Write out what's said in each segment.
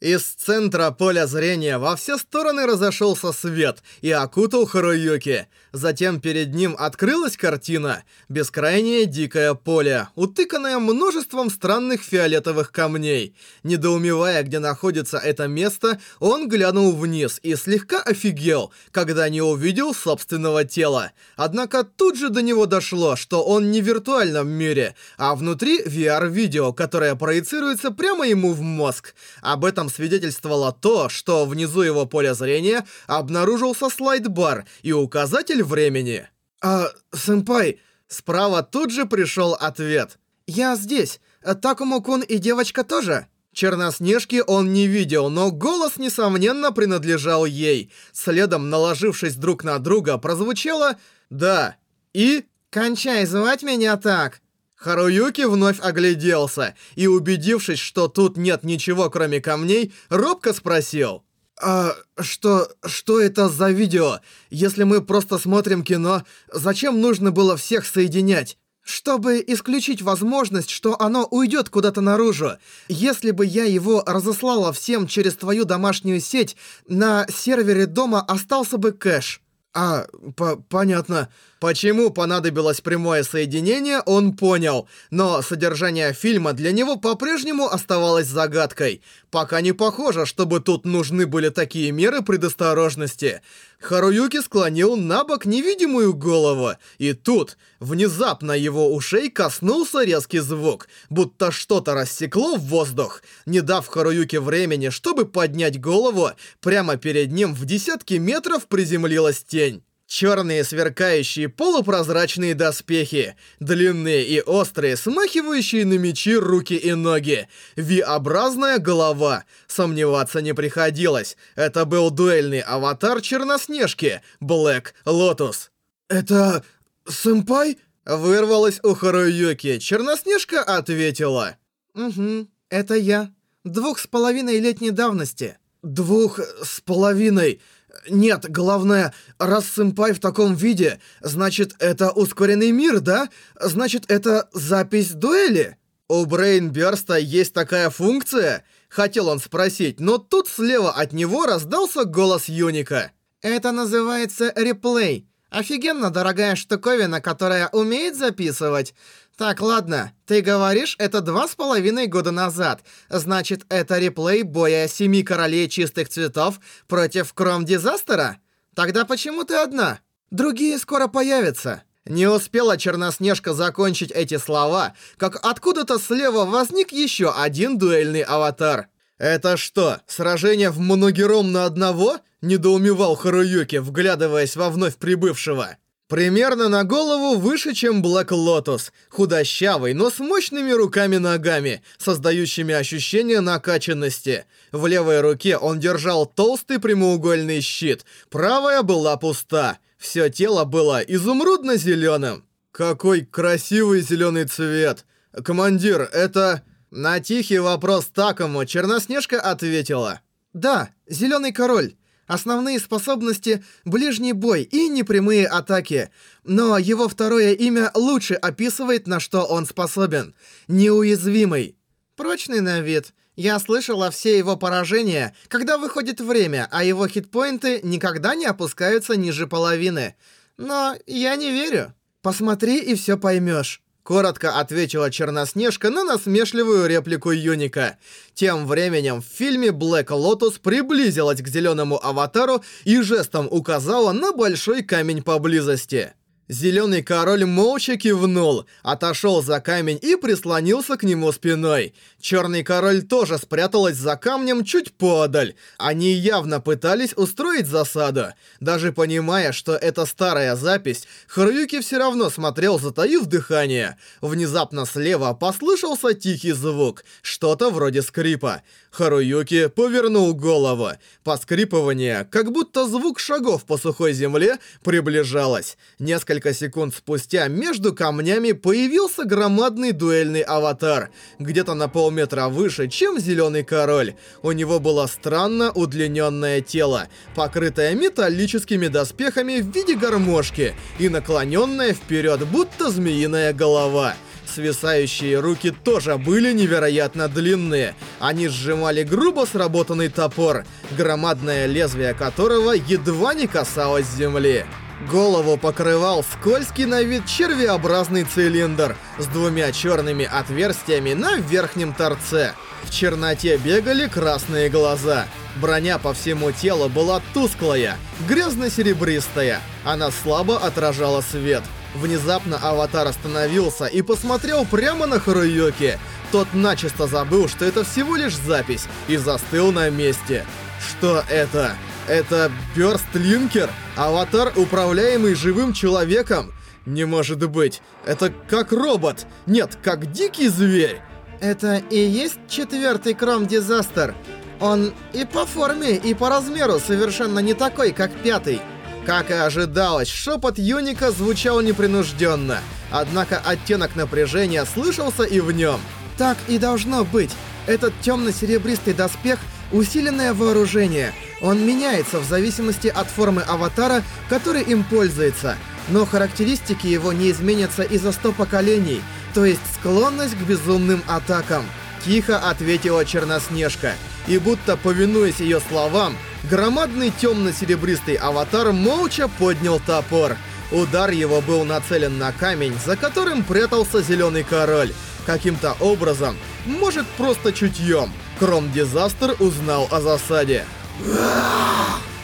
Из центра поля зрения во все стороны разошелся свет и окутал Харуюки. Затем перед ним открылась картина. Бескрайнее дикое поле, утыканное множеством странных фиолетовых камней. Недоумевая, где находится это место, он глянул вниз и слегка офигел, когда не увидел собственного тела. Однако тут же до него дошло, что он не в виртуальном мире, а внутри VR-видео, которое проецируется прямо ему в мозг. Об этом свидетельствовало то, что внизу его поля зрения обнаружился слайд-бар и указатель времени. «А, сэмпай...» Справа тут же пришел ответ. «Я здесь. Такому-кун и девочка тоже?» Черноснежки он не видел, но голос, несомненно, принадлежал ей. Следом, наложившись друг на друга, прозвучало «Да» и «Кончай звать меня так!» Харуюки вновь огляделся и, убедившись, что тут нет ничего кроме камней, робко спросил. «А что... что это за видео? Если мы просто смотрим кино, зачем нужно было всех соединять?» чтобы исключить возможность, что оно уйдет куда-то наружу. Если бы я его разослала всем через твою домашнюю сеть, на сервере дома остался бы кэш. А, по понятно. Почему понадобилось прямое соединение, он понял, но содержание фильма для него по-прежнему оставалось загадкой. Пока не похоже, чтобы тут нужны были такие меры предосторожности. Харуюки склонил на бок невидимую голову, и тут внезапно его ушей коснулся резкий звук, будто что-то рассекло в воздух. Не дав Харуюке времени, чтобы поднять голову, прямо перед ним в десятки метров приземлилась тень. Черные сверкающие полупрозрачные доспехи, длинные и острые, смахивающие на мечи руки и ноги, V-образная голова. Сомневаться не приходилось. Это был дуэльный аватар Черноснежки, Блэк Лотус. «Это... сэмпай?» Вырвалась у Харуюки. Черноснежка ответила. «Угу, это я. Двух с половиной летней давности». «Двух с половиной...» Нет, главное, раз сэмпай в таком виде, значит, это ускоренный мир, да? Значит, это запись дуэли? У Брейнберста есть такая функция? Хотел он спросить, но тут слева от него раздался голос Юника. Это называется реплей. Офигенно дорогая штуковина, которая умеет записывать. Так, ладно, ты говоришь, это два с половиной года назад. Значит, это реплей боя семи королей чистых цветов против Кром Дизастера? Тогда почему ты одна? Другие скоро появятся. Не успела Черноснежка закончить эти слова, как откуда-то слева возник еще один дуэльный аватар. «Это что, сражение в моногером на одного?» — недоумевал Харуюки, вглядываясь во вновь прибывшего. Примерно на голову выше, чем Блэк Лотус. Худощавый, но с мощными руками-ногами, создающими ощущение накачанности. В левой руке он держал толстый прямоугольный щит. Правая была пуста. Все тело было изумрудно-зеленым. Какой красивый зеленый цвет. Командир, это... На тихий вопрос Такуму Черноснежка ответила. Да, зеленый король. Основные способности — ближний бой и непрямые атаки. Но его второе имя лучше описывает, на что он способен. Неуязвимый. Прочный на вид. Я слышала все его поражения, когда выходит время, а его хитпоинты никогда не опускаются ниже половины. Но я не верю. Посмотри и все поймешь. Коротко ответила Черноснежка на насмешливую реплику Юника. Тем временем в фильме Black Lotus приблизилась к зеленому аватару и жестом указала на большой камень поблизости. Зеленый король молча кивнул, отошел за камень и прислонился к нему спиной. Черный король тоже спряталась за камнем чуть подаль. Они явно пытались устроить засаду. Даже понимая, что это старая запись, Харуюки все равно смотрел, затаив дыхание. Внезапно слева послышался тихий звук, что-то вроде скрипа. Харуюки повернул голову. Поскрипывание, как будто звук шагов по сухой земле, приближалось. Несколько секунд спустя между камнями появился громадный дуэльный аватар, где-то на полметра выше, чем Зеленый Король. У него было странно удлиненное тело, покрытое металлическими доспехами в виде гармошки и наклоненное вперед, будто змеиная голова. Свисающие руки тоже были невероятно длинные. Они сжимали грубо сработанный топор, громадное лезвие которого едва не касалось земли. Голову покрывал скользкий на вид червеобразный цилиндр с двумя черными отверстиями на верхнем торце. В черноте бегали красные глаза. Броня по всему телу была тусклая, грязно-серебристая. Она слабо отражала свет. Внезапно аватар остановился и посмотрел прямо на Харуюки. Тот начисто забыл, что это всего лишь запись, и застыл на месте. Что это? Это Бёрстлинкер? Аватар, управляемый живым человеком? Не может быть. Это как робот. Нет, как дикий зверь. Это и есть четвертый Кром Дизастер. Он и по форме, и по размеру совершенно не такой, как пятый. Как и ожидалось, шепот Юника звучал непринужденно, однако оттенок напряжения слышался и в нем. Так и должно быть. Этот темно-серебристый доспех — усиленное вооружение. Он меняется в зависимости от формы аватара, который им пользуется. Но характеристики его не изменятся из-за 100 поколений, то есть склонность к безумным атакам. Тихо ответила Черноснежка, и будто повинуясь ее словам, Громадный темно-серебристый аватар молча поднял топор. Удар его был нацелен на камень, за которым прятался Зеленый Король. Каким-то образом, может просто чутьем, Кром Дизастер узнал о засаде.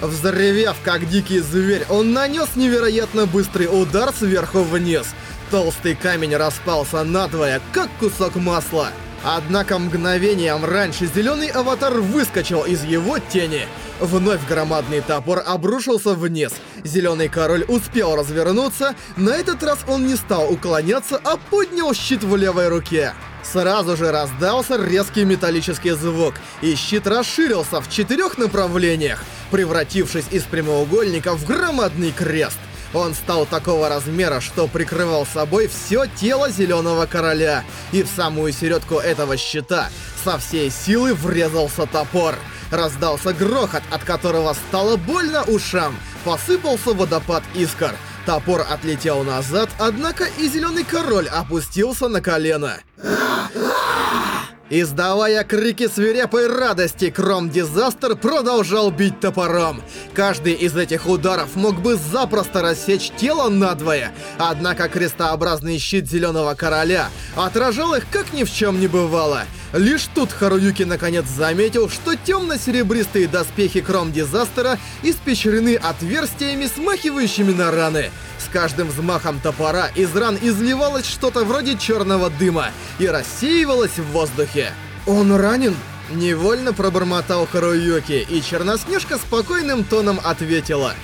Взревев, как дикий зверь, он нанес невероятно быстрый удар сверху вниз. Толстый камень распался надвое, как кусок масла. Однако мгновением раньше зеленый аватар выскочил из его тени. Вновь громадный топор обрушился вниз. Зеленый король успел развернуться, на этот раз он не стал уклоняться, а поднял щит в левой руке. Сразу же раздался резкий металлический звук, и щит расширился в четырех направлениях, превратившись из прямоугольника в громадный крест. Он стал такого размера, что прикрывал собой все тело Зеленого Короля, и в самую середку этого щита со всей силы врезался топор. Раздался грохот, от которого стало больно ушам. Посыпался водопад искр. Топор отлетел назад, однако и Зеленый Король опустился на колено. Издавая крики свирепой радости, Кром Дизастер продолжал бить топором. Каждый из этих ударов мог бы запросто рассечь тело надвое, однако крестообразный щит Зеленого Короля отражал их как ни в чем не бывало. Лишь тут Харуюки наконец заметил, что темно-серебристые доспехи Кром Дизастера испещрены отверстиями, смахивающими на раны. С каждым взмахом топора из ран изливалось что-то вроде черного дыма и рассеивалось в воздухе. «Он ранен?» Невольно пробормотал Харуюки, и Черноснежка спокойным тоном ответила.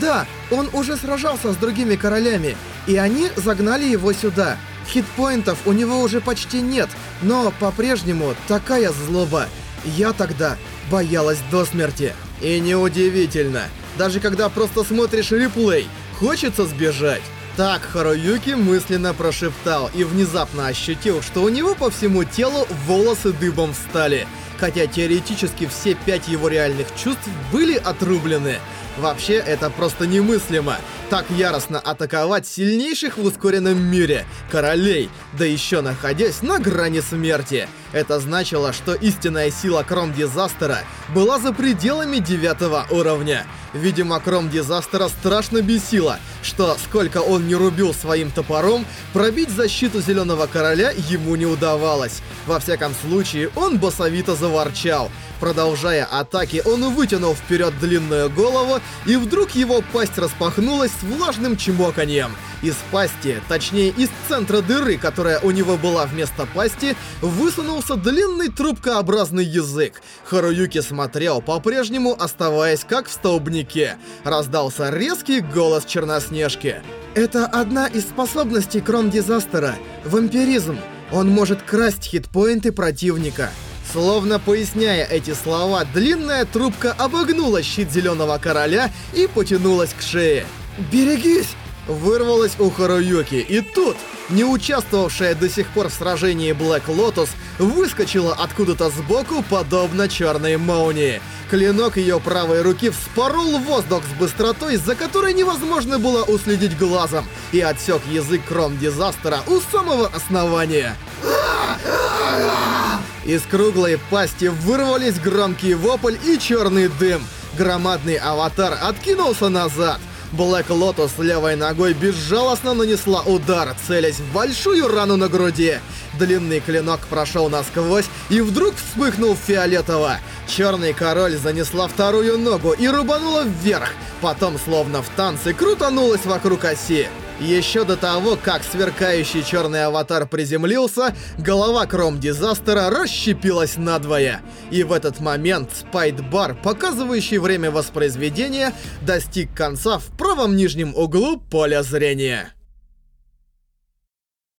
«Да, он уже сражался с другими королями, и они загнали его сюда. Хитпоинтов у него уже почти нет, но по-прежнему такая злоба. Я тогда боялась до смерти». И неудивительно, даже когда просто смотришь реплей, хочется сбежать. Так Харуюки мысленно прошептал и внезапно ощутил, что у него по всему телу волосы дыбом встали, хотя теоретически все пять его реальных чувств были отрублены. Вообще, это просто немыслимо. Так яростно атаковать сильнейших в ускоренном мире, королей, да еще находясь на грани смерти. Это значило, что истинная сила Кром Дизастера была за пределами девятого уровня. Видимо, Кром Дизастера страшно бесило, что сколько он не рубил своим топором, пробить защиту Зеленого Короля ему не удавалось. Во всяком случае, он басовито заворчал. Продолжая атаки, он вытянул вперед длинную голову, и вдруг его пасть распахнулась влажным чмоканьем. Из пасти, точнее из центра дыры, которая у него была вместо пасти, высунулся длинный трубкообразный язык. Харуюки смотрел, по-прежнему оставаясь как в столбнике. Раздался резкий голос Черноснежки. Это одна из способностей Кром Дизастера — вампиризм. Он может красть хитпоинты противника. Словно поясняя эти слова, длинная трубка обогнула щит Зеленого Короля и потянулась к шее. «Берегись!» Вырвалась у Харуюки, и тут, не участвовавшая до сих пор в сражении Блэк Лотус, выскочила откуда-то сбоку, подобно черной молнии. Клинок ее правой руки вспорол воздух с быстротой, за которой невозможно было уследить глазом, и отсек язык Кром Дизастера у самого основания. Из круглой пасти вырвались громкий вопль и черный дым. Громадный аватар откинулся назад. Блэк Лотос левой ногой безжалостно нанесла удар, целясь в большую рану на груди. Длинный клинок прошел насквозь и вдруг вспыхнул фиолетово. Черный король занесла вторую ногу и рубанула вверх, потом, словно в танце, крутанулась вокруг оси. Еще до того, как сверкающий черный аватар приземлился, голова Кром Дизастера расщепилась надвое. И в этот момент слайд-бар, показывающий время воспроизведения, достиг конца в правом нижнем углу поля зрения.